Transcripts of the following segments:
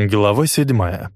Глава седьмая.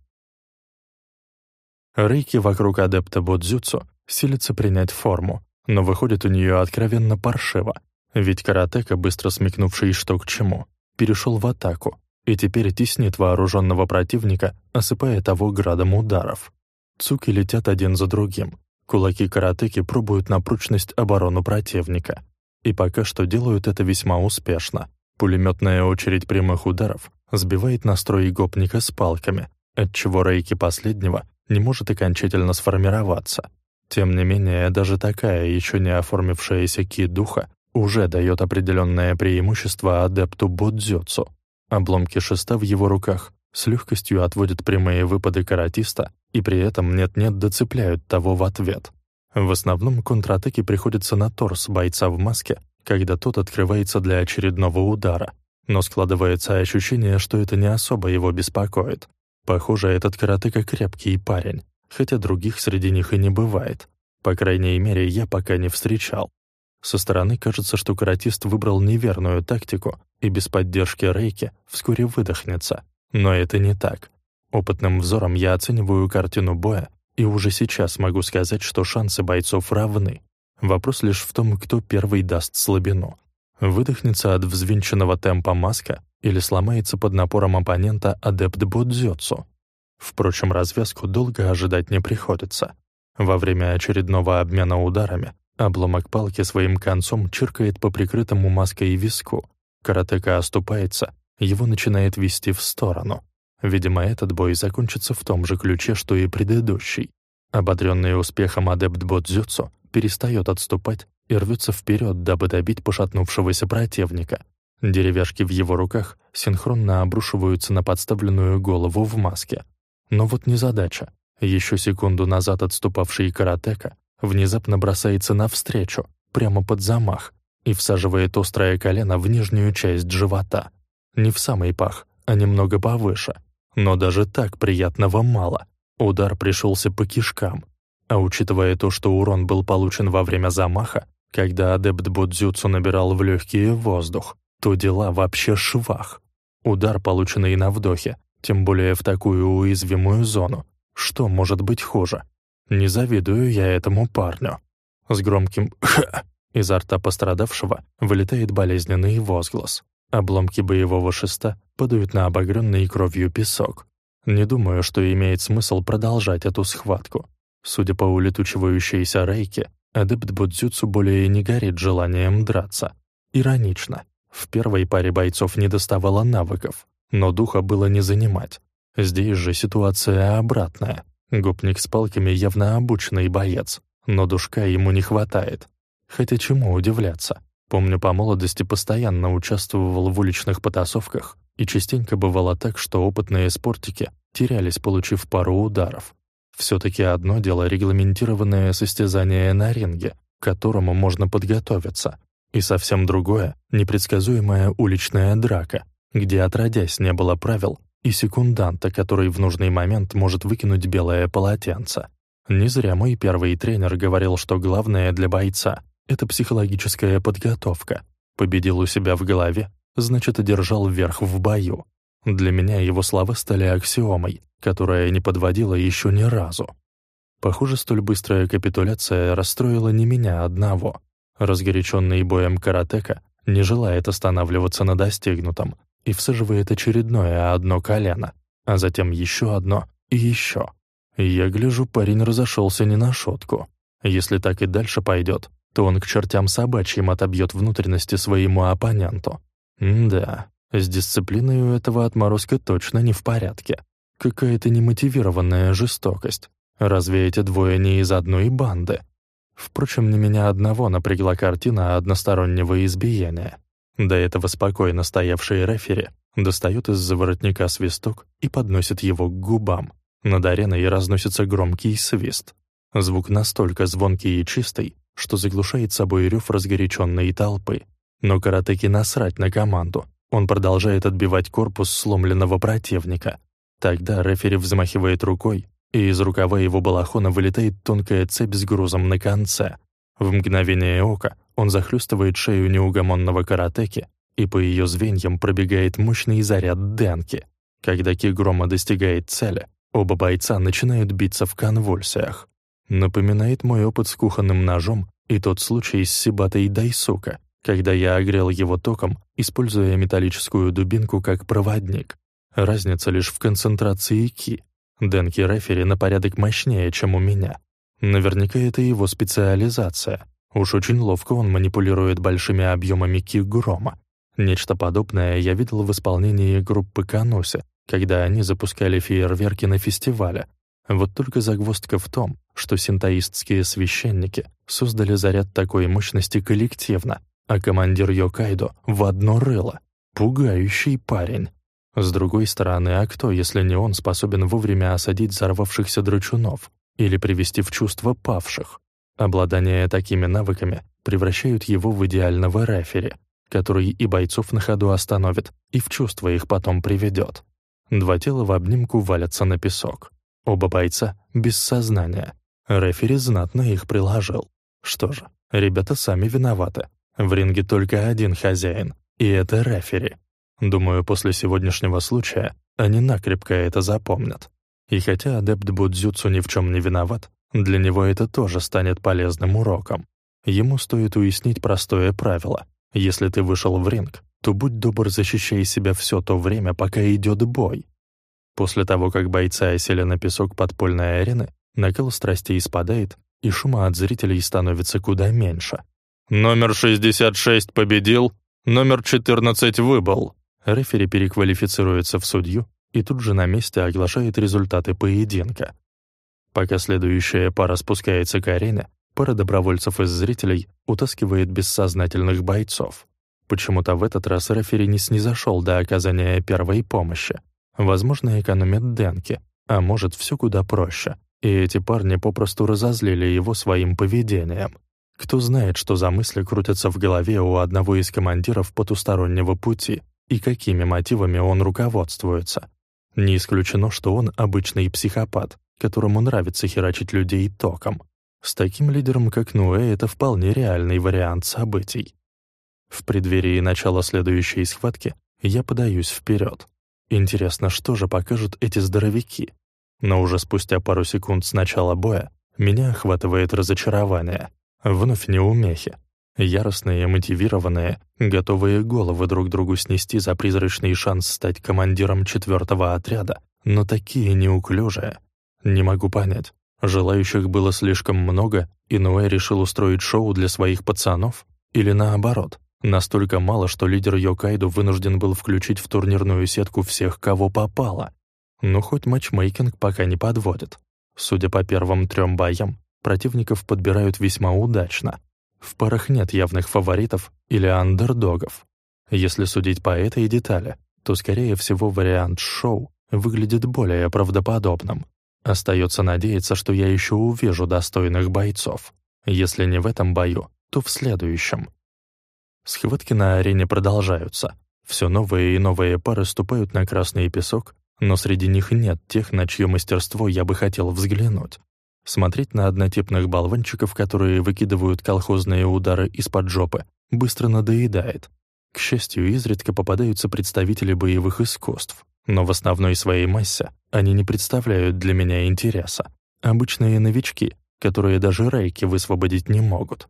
Рейки вокруг адепта Бодзюцу силится принять форму, но выходит у нее откровенно паршиво, ведь каратека, быстро смекнувший что к чему, перешел в атаку и теперь теснит вооруженного противника, осыпая того градом ударов. Цуки летят один за другим. Кулаки каратеки пробуют на прочность оборону противника. И пока что делают это весьма успешно. Пулеметная очередь прямых ударов сбивает настрой гопника с палками, отчего рейки последнего не может окончательно сформироваться. Тем не менее, даже такая еще не оформившаяся ки-духа уже дает определенное преимущество адепту Бодзёцу. Обломки шеста в его руках с легкостью отводят прямые выпады каратиста и при этом нет-нет доцепляют того в ответ. В основном контратаки приходятся на торс бойца в маске, когда тот открывается для очередного удара, но складывается ощущение, что это не особо его беспокоит. Похоже, этот каратыка крепкий парень, хотя других среди них и не бывает. По крайней мере, я пока не встречал. Со стороны кажется, что каратист выбрал неверную тактику и без поддержки рейки вскоре выдохнется. Но это не так. Опытным взором я оцениваю картину боя и уже сейчас могу сказать, что шансы бойцов равны. Вопрос лишь в том, кто первый даст слабину. Выдохнется от взвинченного темпа маска или сломается под напором оппонента адепт Бодзёцу. Впрочем, развязку долго ожидать не приходится. Во время очередного обмена ударами обломок палки своим концом чиркает по прикрытому маской виску. Каратека оступается, его начинает вести в сторону. Видимо, этот бой закончится в том же ключе, что и предыдущий. Ободренный успехом адепт Бодзюцу перестает отступать и рвется вперед, дабы добить пошатнувшегося противника. Деревяшки в его руках синхронно обрушиваются на подставленную голову в маске. Но вот незадача. Еще секунду назад отступавший каратека внезапно бросается навстречу, прямо под замах, и всаживает острое колено в нижнюю часть живота. Не в самый пах, а немного повыше. Но даже так приятного мало. Удар пришелся по кишкам, а учитывая то, что урон был получен во время замаха, когда адепт Будзюцу набирал в легкие воздух, то дела вообще швах. Удар, полученный на вдохе, тем более в такую уязвимую зону. Что может быть хуже? Не завидую я этому парню. С громким «ха» изо рта пострадавшего вылетает болезненный возглас. Обломки боевого шеста падают на обогренный кровью песок. Не думаю, что имеет смысл продолжать эту схватку. Судя по улетучивающейся рейке, адепт Будзюцу более не горит желанием драться. Иронично. В первой паре бойцов не доставало навыков, но духа было не занимать. Здесь же ситуация обратная. Гопник с палками явно обученный боец, но душка ему не хватает. Хотя чему удивляться? Помню, по молодости постоянно участвовал в уличных потасовках, и частенько бывало так, что опытные спортики терялись, получив пару ударов. Все-таки одно дело регламентированное состязание на ринге, к которому можно подготовиться, и совсем другое — непредсказуемая уличная драка, где отродясь не было правил и секунданта, который в нужный момент может выкинуть белое полотенце. Не зря мой первый тренер говорил, что главное для бойца — это психологическая подготовка. Победил у себя в голове, значит, одержал верх в бою. Для меня его слова стали аксиомой, которая не подводила еще ни разу. Похоже, столь быстрая капитуляция расстроила не меня одного. Разгоряченный боем каратека не желает останавливаться на достигнутом и всаживает очередное одно колено, а затем еще одно и еще. Я гляжу, парень разошелся не на шутку. Если так и дальше пойдет, то он к чертям собачьим отобьет внутренности своему оппоненту. М да, с дисциплиной у этого отморозка точно не в порядке. Какая-то немотивированная жестокость. Разве эти двое не из одной банды? Впрочем, не меня одного напрягла картина одностороннего избиения. До этого спокойно стоявший рефери достает из-за воротника свисток и подносит его к губам. Над ареной разносится громкий свист. Звук настолько звонкий и чистый, что заглушает собой рев разгоряченной толпы. Но каратеки насрать на команду. Он продолжает отбивать корпус сломленного противника, Тогда рефери взмахивает рукой, и из рукава его балахона вылетает тонкая цепь с грузом на конце. В мгновение ока он захлестывает шею неугомонного каратеки, и по ее звеньям пробегает мощный заряд денки. Когда ки грома достигает цели, оба бойца начинают биться в конвульсиях. Напоминает мой опыт с кухонным ножом и тот случай с Сибатой Дайсука, когда я огрел его током, используя металлическую дубинку как проводник. Разница лишь в концентрации ки. Денки Рефери на порядок мощнее, чем у меня. Наверняка это его специализация. Уж очень ловко он манипулирует большими объемами ки грома. Нечто подобное я видел в исполнении группы Кануси, когда они запускали фейерверки на фестивале. Вот только загвоздка в том, что синтоистские священники создали заряд такой мощности коллективно, а командир Йокайдо в одно рыло. Пугающий парень. С другой стороны, а кто, если не он, способен вовремя осадить взорвавшихся драчунов или привести в чувство павших? Обладание такими навыками превращают его в идеального рефери, который и бойцов на ходу остановит, и в чувство их потом приведет. Два тела в обнимку валятся на песок. Оба бойца без сознания. Рефери знатно их приложил. Что же, ребята сами виноваты. В ринге только один хозяин, и это рефери. Думаю, после сегодняшнего случая они накрепко это запомнят. И хотя адепт Будзюцу ни в чем не виноват, для него это тоже станет полезным уроком. Ему стоит уяснить простое правило. Если ты вышел в ринг, то будь добр, защищай себя все то время, пока идет бой. После того, как бойцы осели на песок подпольной арены, накал страстей спадает, и шума от зрителей становится куда меньше. «Номер 66 победил, номер 14 выбыл». Рефери переквалифицируется в судью и тут же на месте оглашает результаты поединка. Пока следующая пара спускается к арене, пара добровольцев из зрителей утаскивает бессознательных бойцов. Почему-то в этот раз рефери не снизошел до оказания первой помощи. Возможно, экономит денки, а может, все куда проще. И эти парни попросту разозлили его своим поведением. Кто знает, что за мысли крутятся в голове у одного из командиров потустороннего пути и какими мотивами он руководствуется. Не исключено, что он обычный психопат, которому нравится херачить людей током. С таким лидером, как Нуэ, это вполне реальный вариант событий. В преддверии начала следующей схватки я подаюсь вперед. Интересно, что же покажут эти здоровяки? Но уже спустя пару секунд с начала боя меня охватывает разочарование. Вновь неумехи. Яростные, мотивированные, готовые головы друг другу снести за призрачный шанс стать командиром четвертого отряда, но такие неуклюжие. Не могу понять. Желающих было слишком много, и Ноэ решил устроить шоу для своих пацанов? Или наоборот, Настолько мало, что лидер Йокайду вынужден был включить в турнирную сетку всех, кого попало. Но хоть матчмейкинг пока не подводит. Судя по первым трем боям, противников подбирают весьма удачно. В парах нет явных фаворитов или андердогов. Если судить по этой детали, то, скорее всего, вариант шоу выглядит более правдоподобным. Остается надеяться, что я еще увижу достойных бойцов. Если не в этом бою, то в следующем. Схватки на арене продолжаются. Все новые и новые пары ступают на красный песок, но среди них нет тех, на чье мастерство я бы хотел взглянуть. Смотреть на однотипных болванчиков, которые выкидывают колхозные удары из-под жопы, быстро надоедает. К счастью, изредка попадаются представители боевых искусств, но в основной своей массе они не представляют для меня интереса. Обычные новички, которые даже рейки высвободить не могут.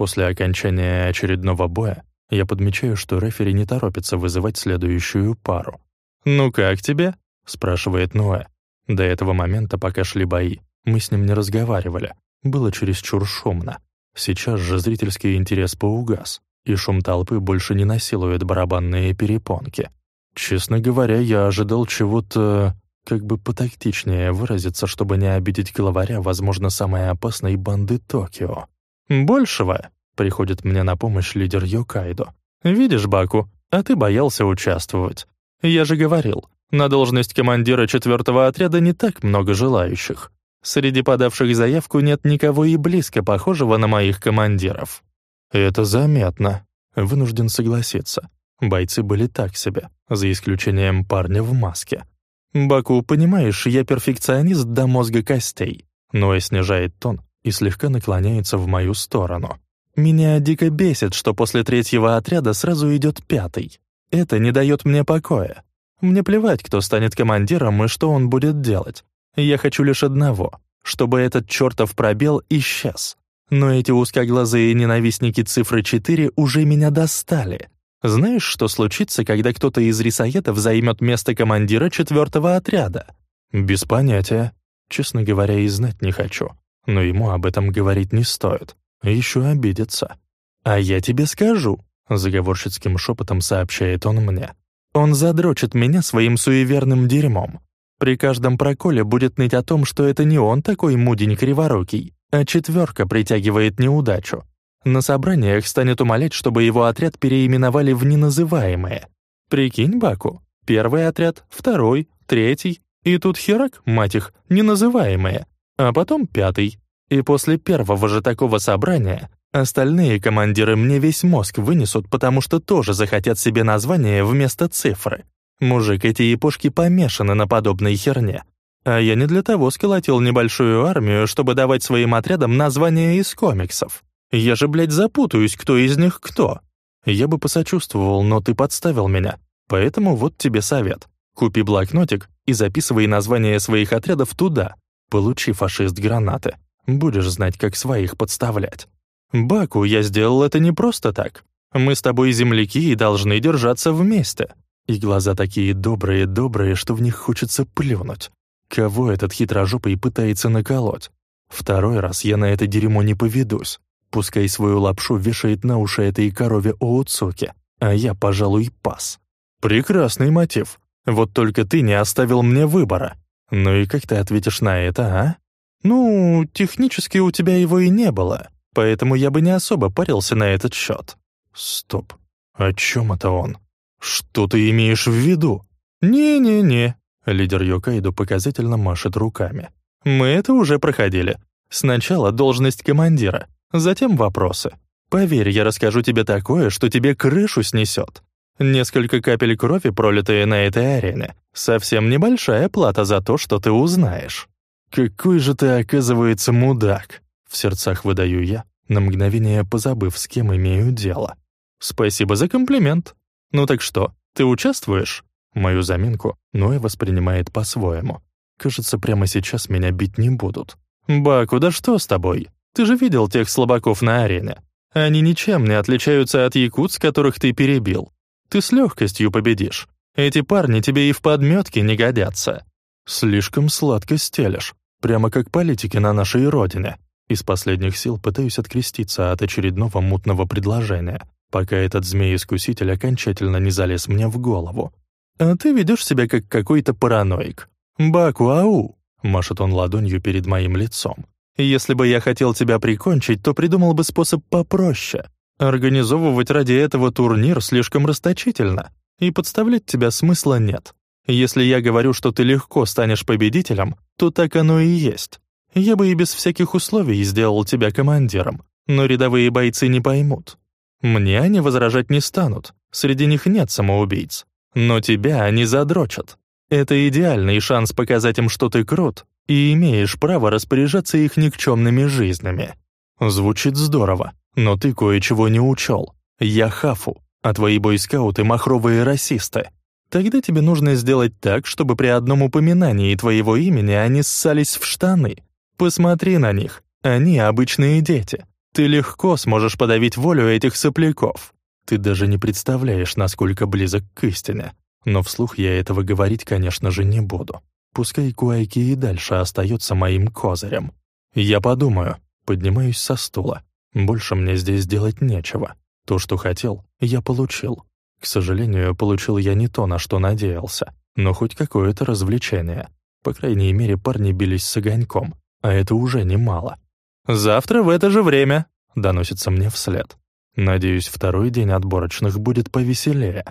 После окончания очередного боя я подмечаю, что рефери не торопится вызывать следующую пару. «Ну как тебе?» — спрашивает Ноэ. До этого момента, пока шли бои, мы с ним не разговаривали. Было чересчур шумно. Сейчас же зрительский интерес поугас, и шум толпы больше не насилует барабанные перепонки. Честно говоря, я ожидал чего-то, как бы потактичнее выразиться, чтобы не обидеть главаря, возможно, самой опасной банды Токио. «Большего!» — приходит мне на помощь лидер Йокайдо. «Видишь, Баку, а ты боялся участвовать. Я же говорил, на должность командира четвертого отряда не так много желающих. Среди подавших заявку нет никого и близко похожего на моих командиров». «Это заметно», — вынужден согласиться. Бойцы были так себе, за исключением парня в маске. «Баку, понимаешь, я перфекционист до мозга костей». Ноэ снижает тон, и слегка наклоняется в мою сторону. Меня дико бесит, что после третьего отряда сразу идет пятый. Это не дает мне покоя. Мне плевать, кто станет командиром и что он будет делать. Я хочу лишь одного — чтобы этот чертов пробел исчез. Но эти узкоглазые ненавистники цифры 4 уже меня достали. Знаешь, что случится, когда кто-то из рисоедов займет место командира четвертого отряда? Без понятия. Честно говоря, и знать не хочу. Но ему об этом говорить не стоит. Еще обидится. «А я тебе скажу», — заговорщицким шепотом сообщает он мне. «Он задрочит меня своим суеверным дерьмом. При каждом проколе будет ныть о том, что это не он такой мудень криворукий, а четверка притягивает неудачу. На собраниях станет умолять, чтобы его отряд переименовали в неназываемые. Прикинь, Баку, первый отряд, второй, третий, и тут херак, мать их, неназываемые, а потом пятый. И после первого же такого собрания остальные командиры мне весь мозг вынесут, потому что тоже захотят себе название вместо цифры. Мужик, эти япошки помешаны на подобной херне. А я не для того сколотил небольшую армию, чтобы давать своим отрядам названия из комиксов. Я же, блядь, запутаюсь, кто из них кто. Я бы посочувствовал, но ты подставил меня. Поэтому вот тебе совет. Купи блокнотик и записывай названия своих отрядов туда. Получи, фашист, гранаты. Будешь знать, как своих подставлять. Баку, я сделал это не просто так. Мы с тобой земляки и должны держаться вместе. И глаза такие добрые-добрые, что в них хочется плюнуть. Кого этот хитрожопый пытается наколоть? Второй раз я на это дерьмо не поведусь. Пускай свою лапшу вешает на уши этой корове Оуцуки, а я, пожалуй, пас. Прекрасный мотив. Вот только ты не оставил мне выбора. Ну и как ты ответишь на это, а? Ну, технически у тебя его и не было, поэтому я бы не особо парился на этот счет. Стоп. О чем это он? Что ты имеешь в виду? Не-не-не. Лидер Йокайдо показательно машет руками. Мы это уже проходили. Сначала должность командира, Затем вопросы. Поверь, я расскажу тебе такое, что тебе крышу снесет. Несколько капель крови, пролитые на этой арене, совсем небольшая плата за то, что ты узнаешь. Какой же ты, оказывается, мудак, в сердцах выдаю я, на мгновение позабыв, с кем имею дело. Спасибо за комплимент. Ну так что, ты участвуешь? Мою заминку Ноя воспринимает по-своему. Кажется, прямо сейчас меня бить не будут. «Баку, да что с тобой? Ты же видел тех слабаков на арене. Они ничем не отличаются от якутс, которых ты перебил. Ты с легкостью победишь. Эти парни тебе и в подметке не годятся. Слишком сладко стелешь, прямо как политики на нашей родине. Из последних сил пытаюсь откреститься от очередного мутного предложения, пока этот змей-искуситель окончательно не залез мне в голову. А ты ведешь себя как какой-то параноик. «Баку-ау!» — машет он ладонью перед моим лицом. Если бы я хотел тебя прикончить, то придумал бы способ попроще. Организовывать ради этого турнир слишком расточительно, и подставлять тебя смысла нет. Если я говорю, что ты легко станешь победителем, то так оно и есть. Я бы и без всяких условий сделал тебя командиром, но рядовые бойцы не поймут. Мне они возражать не станут, среди них нет самоубийц. Но тебя они задрочат. Это идеальный шанс показать им, что ты крут, и имеешь право распоряжаться их никчемными жизнями. Звучит здорово, но ты кое-чего не учел. Я хафу, а твои бойскауты — махровые расисты. Тогда тебе нужно сделать так, чтобы при одном упоминании твоего имени они ссались в штаны. Посмотри на них, они обычные дети. Ты легко сможешь подавить волю этих сопляков. Ты даже не представляешь, насколько близок к истине. Но вслух я этого говорить, конечно же, не буду. Пускай Куайки и дальше остается моим козырем. Я подумаю, поднимаюсь со стула. Больше мне здесь делать нечего. То, что хотел, я получил. К сожалению, получил я не то, на что надеялся, но хоть какое-то развлечение. По крайней мере, парни бились с огоньком, а это уже немало. «Завтра в это же время», — доносится мне вслед. Надеюсь, второй день отборочных будет повеселее.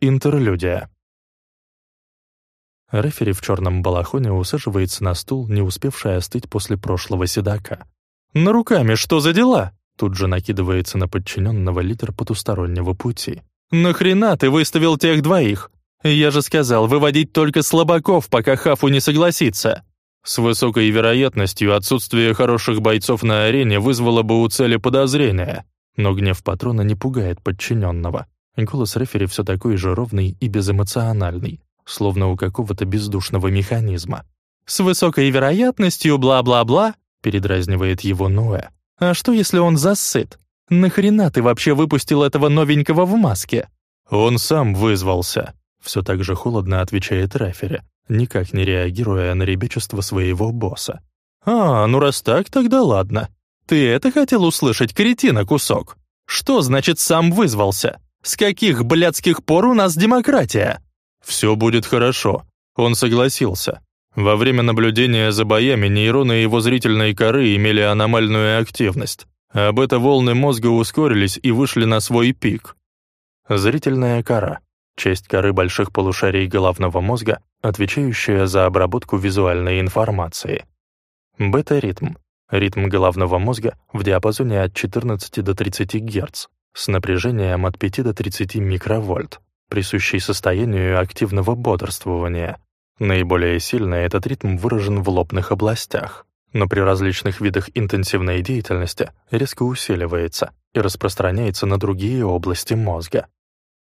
Интерлюдия. Рефери в черном балахоне усаживается на стул, не успевший остыть после прошлого седока. «На руками что за дела?» Тут же накидывается на подчиненного лидер потустороннего пути. «Нахрена ты выставил тех двоих? Я же сказал, выводить только слабаков, пока Хафу не согласится». С высокой вероятностью отсутствие хороших бойцов на арене вызвало бы у цели подозрения, но гнев патрона не пугает подчиненного. Голос рефери все такой же ровный и безэмоциональный, словно у какого-то бездушного механизма. «С высокой вероятностью бла-бла-бла», — передразнивает его Ноэ. «А что, если он засыт? Нахрена ты вообще выпустил этого новенького в маске?» «Он сам вызвался», — все так же холодно отвечает рефери, никак не реагируя на ребячество своего босса. «А, ну раз так, тогда ладно. Ты это хотел услышать, кретина кусок? Что значит сам вызвался? С каких блядских пор у нас демократия?» «Все будет хорошо». Он согласился. Во время наблюдения за боями нейроны его зрительной коры имели аномальную активность. А бета-волны мозга ускорились и вышли на свой пик. Зрительная кора — часть коры больших полушарий головного мозга, отвечающая за обработку визуальной информации. Бета-ритм — ритм головного мозга в диапазоне от 14 до 30 Гц с напряжением от 5 до 30 микровольт, присущий состоянию активного бодрствования. Наиболее сильно этот ритм выражен в лобных областях, но при различных видах интенсивной деятельности резко усиливается и распространяется на другие области мозга.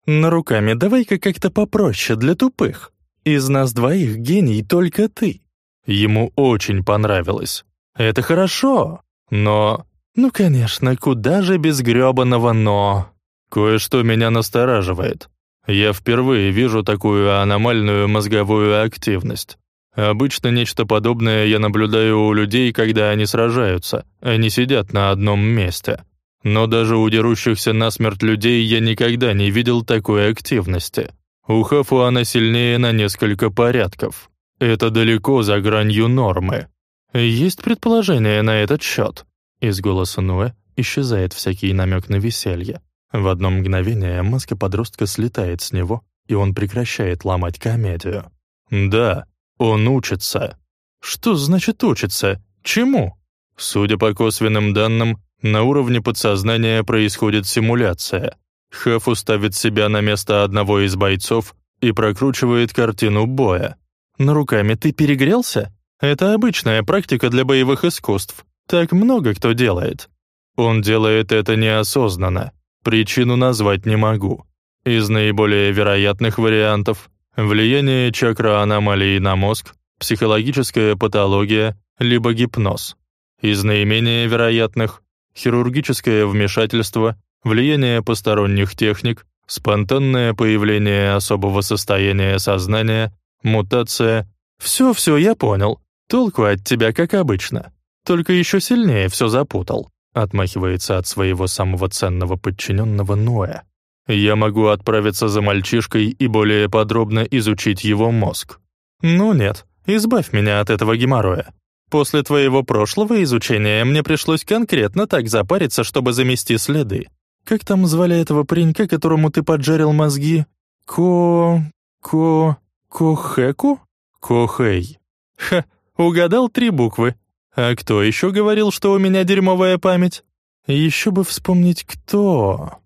«На руками давай-ка как-то попроще для тупых. Из нас двоих гений только ты». Ему очень понравилось. «Это хорошо, но...» «Ну, конечно, куда же без грёбаного «но»?» «Кое-что меня настораживает. Я впервые вижу такую аномальную мозговую активность. Обычно нечто подобное я наблюдаю у людей, когда они сражаются, они сидят на одном месте. Но даже у дерущихся насмерть людей я никогда не видел такой активности. У Хафу она сильнее на несколько порядков. Это далеко за гранью нормы. Есть предположение на этот счет. Из голоса Нуэ исчезает всякий намек на веселье. В одно мгновение маска подростка слетает с него, и он прекращает ломать комедию. «Да, он учится». «Что значит учится? Чему?» Судя по косвенным данным, на уровне подсознания происходит симуляция. Хафу ставит себя на место одного из бойцов и прокручивает картину боя. «На руками ты перегрелся? Это обычная практика для боевых искусств. Так много кто делает». Он делает это неосознанно. Причину назвать не могу. Из наиболее вероятных вариантов — влияние чакра-аномалии на мозг, психологическая патология, либо гипноз. Из наименее вероятных — хирургическое вмешательство, влияние посторонних техник, спонтанное появление особого состояния сознания, мутация. Все-все я понял. Толку от тебя, как обычно. Только еще сильнее все запутал отмахивается от своего самого ценного подчиненного Ноя. «Я могу отправиться за мальчишкой и более подробно изучить его мозг». «Ну нет, избавь меня от этого геморроя. После твоего прошлого изучения мне пришлось конкретно так запариться, чтобы замести следы. Как там звали этого паренька, которому ты поджарил мозги? Ко... Ко... Кохэку? Кохэй. Ха, угадал три буквы. А кто еще говорил, что у меня дерьмовая память? Еще бы вспомнить, кто.